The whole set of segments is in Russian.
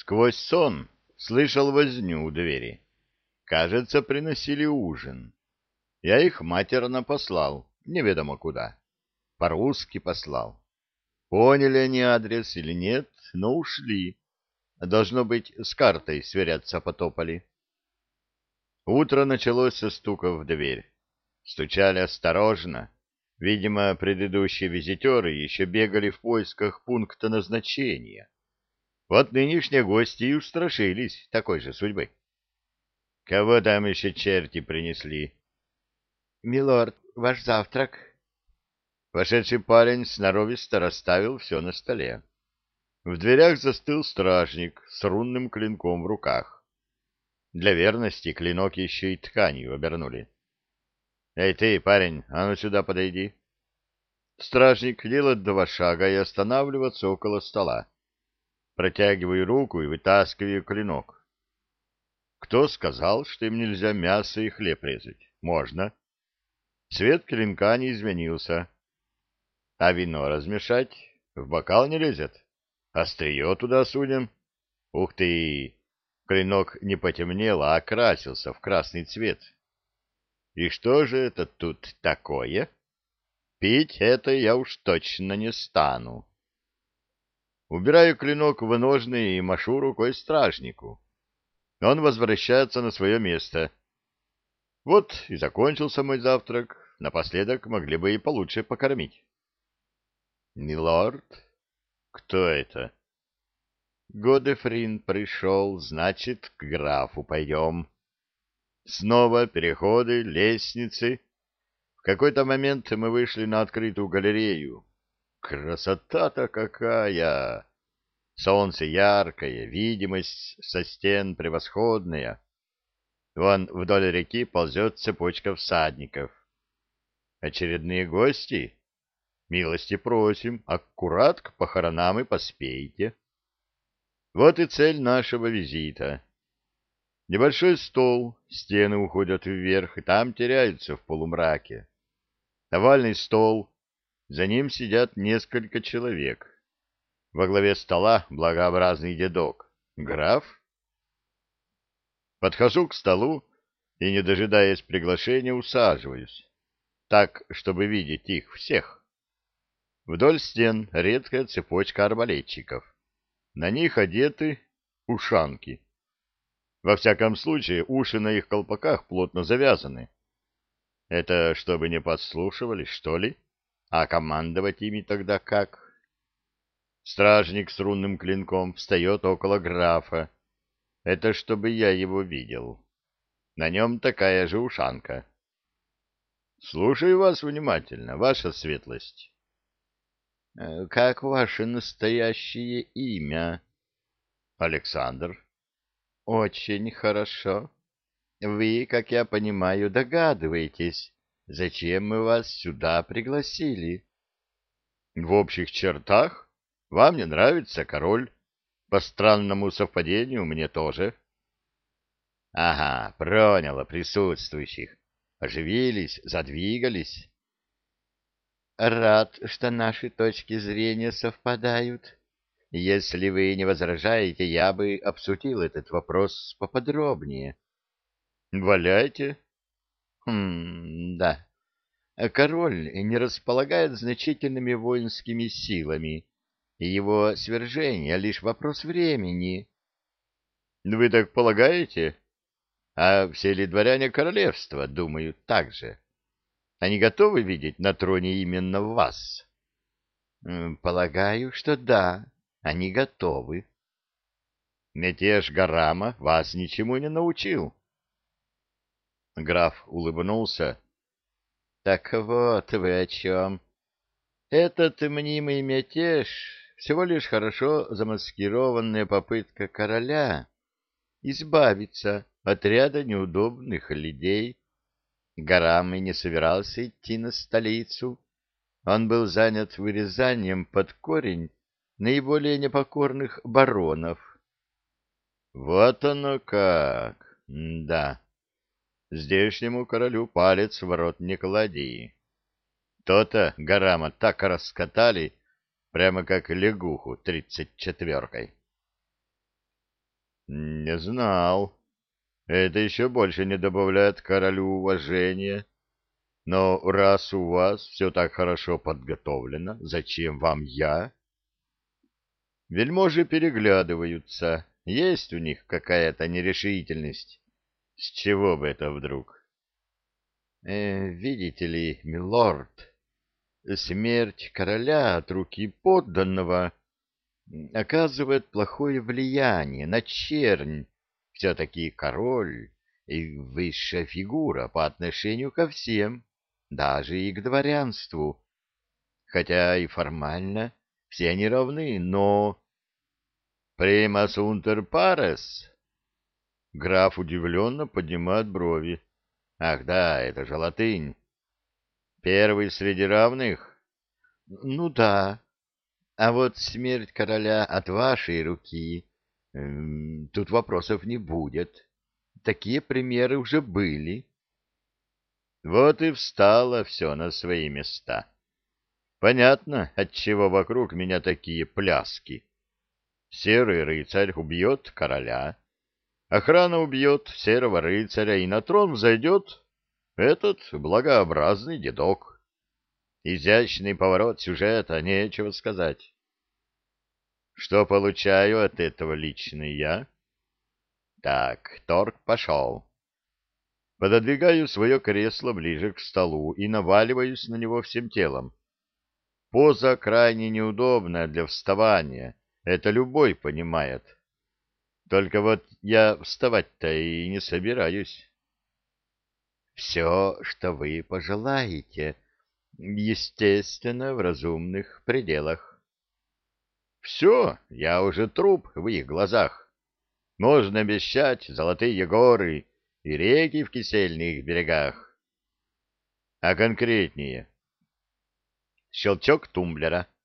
Сквозь сон слышал возню у двери. Кажется, приносили ужин. Я их матерно послал, неведомо куда. По-русски послал. Поняли они адрес или нет, но ушли. Должно быть, с картой сверяться потопали. Утро началось со стука в дверь. Стучали осторожно. Видимо, предыдущие визитеры еще бегали в поисках пункта назначения. Вот нынешние гости и устрашились такой же судьбы. Кого там еще черти принесли? — Милорд, ваш завтрак. Вошедший парень сноровисто расставил все на столе. В дверях застыл стражник с рунным клинком в руках. Для верности клинок еще и тканью обернули. — Эй ты, парень, а ну сюда подойди. Стражник делает два шага и останавливается около стола. Протягиваю руку и вытаскиваю клинок. Кто сказал, что им нельзя мясо и хлеб резать? Можно. Цвет клинка не изменился. А вино размешать? В бокал не лезет. Острие туда сунем. Ух ты! Клинок не потемнел, а окрасился в красный цвет. И что же это тут такое? Пить это я уж точно не стану. Убираю клинок в ножны и машу рукой стражнику. Он возвращается на свое место. Вот и закончился мой завтрак. Напоследок могли бы и получше покормить. Милорд? Кто это? Годефрин пришел, значит, к графу пойдем. Снова переходы, лестницы. В какой-то момент мы вышли на открытую галерею. Красота-то какая! Солнце яркое, видимость со стен превосходная. Вон вдоль реки ползет цепочка всадников. Очередные гости? Милости просим, аккурат к похоронам и поспейте. Вот и цель нашего визита. Небольшой стол, стены уходят вверх, и там теряются в полумраке. Овальный стол, за ним сидят несколько человек. Во главе стола благообразный дедок. Граф? Подхожу к столу и, не дожидаясь приглашения, усаживаюсь. Так, чтобы видеть их всех. Вдоль стен редкая цепочка арбалетчиков. На них одеты ушанки. Во всяком случае, уши на их колпаках плотно завязаны. Это чтобы не подслушивали, что ли? А командовать ими тогда как? Стражник с рунным клинком встает около графа. Это чтобы я его видел. На нем такая же ушанка. Слушаю вас внимательно, ваша светлость. Э, как ваше настоящее имя? Александр. Очень хорошо. Вы, как я понимаю, догадываетесь, Зачем мы вас сюда пригласили? В общих чертах вам не нравится король. По странному совпадению мне тоже. Ага, проняло присутствующих. Оживились, задвигались. Рад, что наши точки зрения совпадают. Если вы не возражаете, я бы обсудил этот вопрос поподробнее. Валяйте, Хм, да. Король не располагает значительными воинскими силами, и его свержение — лишь вопрос времени. Вы так полагаете? А все ли дворяне королевства думают так же? Они готовы видеть на троне именно вас? Полагаю, что да, они готовы. Мятеж Гарама вас ничему не научил. Граф улыбнулся. — Так вот вы о чем. Этот мнимый мятеж — всего лишь хорошо замаскированная попытка короля избавиться от ряда неудобных людей. Гарам и не собирался идти на столицу. Он был занят вырезанием под корень наиболее непокорных баронов. Вот оно как! да. Здешнему королю палец в рот не клади. То-то Гарама так раскатали, прямо как лягуху тридцать четверкой. Не знал. Это еще больше не добавляет королю уважения. Но раз у вас все так хорошо подготовлено, зачем вам я? Вельможи переглядываются. Есть у них какая-то нерешительность. С чего бы это вдруг? Э, видите ли, милорд, смерть короля от руки подданного оказывает плохое влияние на чернь. Все-таки король и высшая фигура по отношению ко всем, даже и к дворянству. Хотя и формально все они равны, но... «Примас унтер парес?» Граф удивленно поднимает брови. «Ах да, это же латынь. Первый среди равных?» «Ну да. А вот смерть короля от вашей руки, эм, тут вопросов не будет. Такие примеры уже были». Вот и встало все на свои места. Понятно, отчего вокруг меня такие пляски. Серый рыцарь убьет короля, охрана убьет серого рыцаря, и на трон взойдет этот благообразный дедок. Изящный поворот сюжета, нечего сказать. Что получаю от этого лично я? Так, торг пошел. Пододвигаю свое кресло ближе к столу и наваливаюсь на него всем телом. Поза крайне неудобная для вставания, это любой понимает. Только вот я вставать-то и не собираюсь. Все, что вы пожелаете, естественно, в разумных пределах. Все, я уже труп в их глазах. Можно обещать золотые горы и реки в кисельных берегах. А конкретнее. Щелчок тумблера —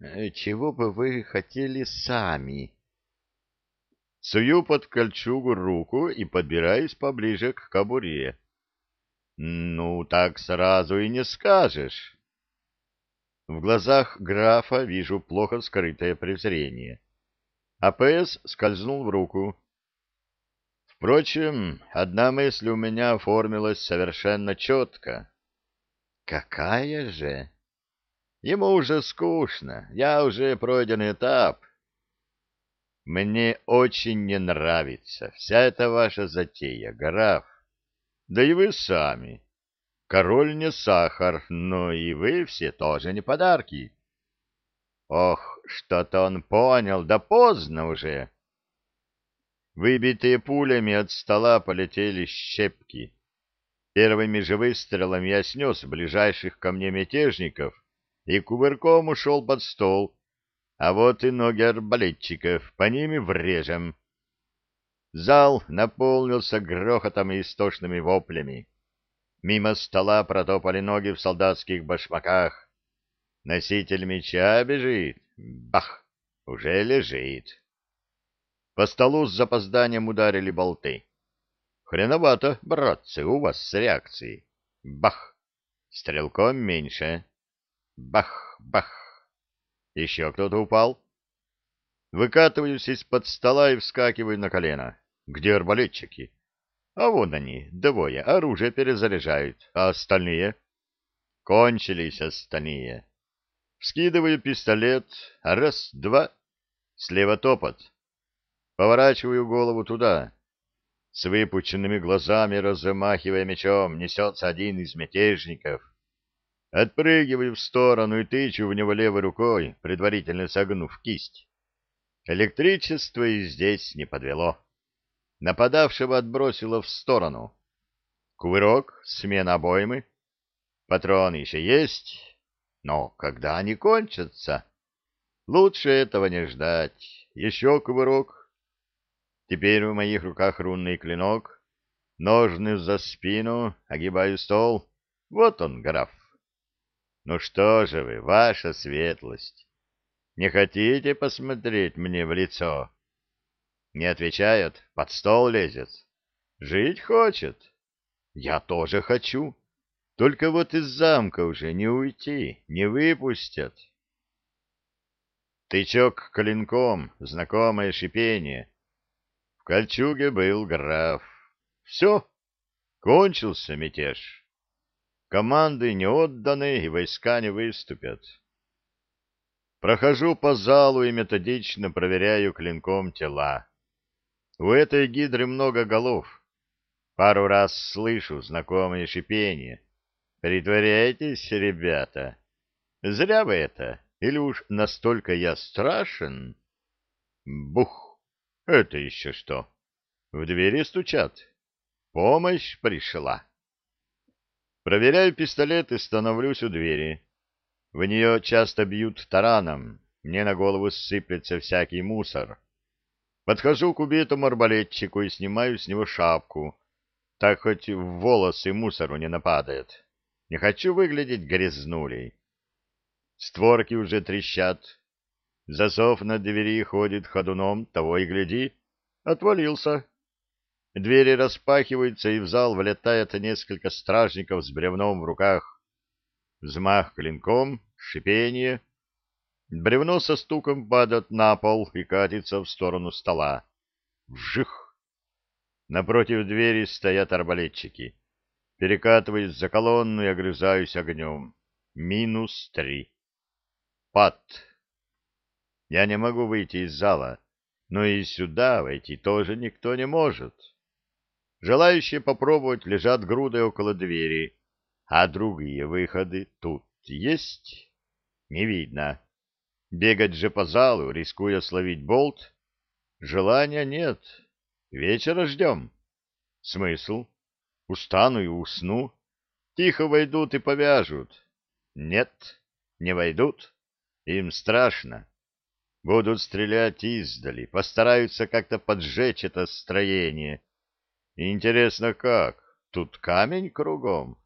Э, чего бы вы хотели сами? Сую под кольчугу руку и подбираюсь поближе к кобуре. Ну, так сразу и не скажешь. В глазах графа вижу плохо скрытое презрение. АПС скользнул в руку. Впрочем, одна мысль у меня оформилась совершенно четко. Какая же? Ему уже скучно, я уже пройден этап. Мне очень не нравится вся эта ваша затея, граф. Да и вы сами. Король не сахар, но и вы все тоже не подарки. Ох, что-то он понял, да поздно уже. Выбитые пулями от стола полетели щепки. Первыми же выстрелами я снес ближайших ко мне мятежников, и кувырком ушел под стол, а вот и ноги арбалетчиков, по ним и врежем. Зал наполнился грохотом и истошными воплями. Мимо стола протопали ноги в солдатских башмаках. Носитель меча бежит. Бах! Уже лежит. По столу с запозданием ударили болты. Хреновато, братцы, у вас с реакцией. Бах! Стрелком меньше. Бах, бах. Еще кто-то упал. Выкатываюсь из-под стола и вскакиваю на колено. Где арбалетчики? А вон они, двое, оружие перезаряжают. А остальные? Кончились остальные. Вскидываю пистолет. Раз, два. Слева топот. Поворачиваю голову туда. С выпученными глазами, размахивая мечом, несется один из мятежников. Отпрыгиваю в сторону и тычу в него левой рукой, предварительно согнув кисть. Электричество и здесь не подвело. Нападавшего отбросило в сторону. Кувырок, смена обоймы. Патроны еще есть, но когда они кончатся? Лучше этого не ждать. Еще кувырок. Теперь в моих руках рунный клинок. Ножны за спину, огибаю стол. Вот он, граф. Ну что же вы, ваша светлость, не хотите посмотреть мне в лицо? Не отвечает, под стол лезет. Жить хочет. Я тоже хочу. Только вот из замка уже не уйти, не выпустят. Тычок клинком, знакомое шипение. В кольчуге был граф. Все, кончился мятеж. Команды не отданы, и войска не выступят. Прохожу по залу и методично проверяю клинком тела. У этой гидры много голов. Пару раз слышу знакомые шипения. Притворяйтесь, ребята. Зря вы это. Или уж настолько я страшен? Бух! Это еще что? В двери стучат. Помощь пришла. Проверяю пистолет и становлюсь у двери. В нее часто бьют тараном. Мне на голову сыплется всякий мусор. Подхожу к убитому арбалетчику и снимаю с него шапку. Так хоть в волосы мусору не нападает. Не хочу выглядеть грязнулей. Створки уже трещат. Засов на двери ходит ходуном, того и гляди. Отвалился. Двери распахиваются, и в зал влетает несколько стражников с бревном в руках. Взмах клинком, шипение. Бревно со стуком падает на пол и катится в сторону стола. Вжих! Напротив двери стоят арбалетчики. Перекатываюсь за колонну и огрызаюсь огнем. Минус три. Пад. Я не могу выйти из зала, но и сюда войти тоже никто не может. Желающие попробовать лежат грудой около двери, а другие выходы тут есть? Не видно. Бегать же по залу, рискуя словить болт? Желания нет. Вечера ждем. Смысл? Устану и усну. Тихо войдут и повяжут. Нет, не войдут. Им страшно. Будут стрелять издали, постараются как-то поджечь это строение. Интересно, как? Тут камень кругом.